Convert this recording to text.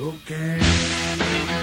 Okay.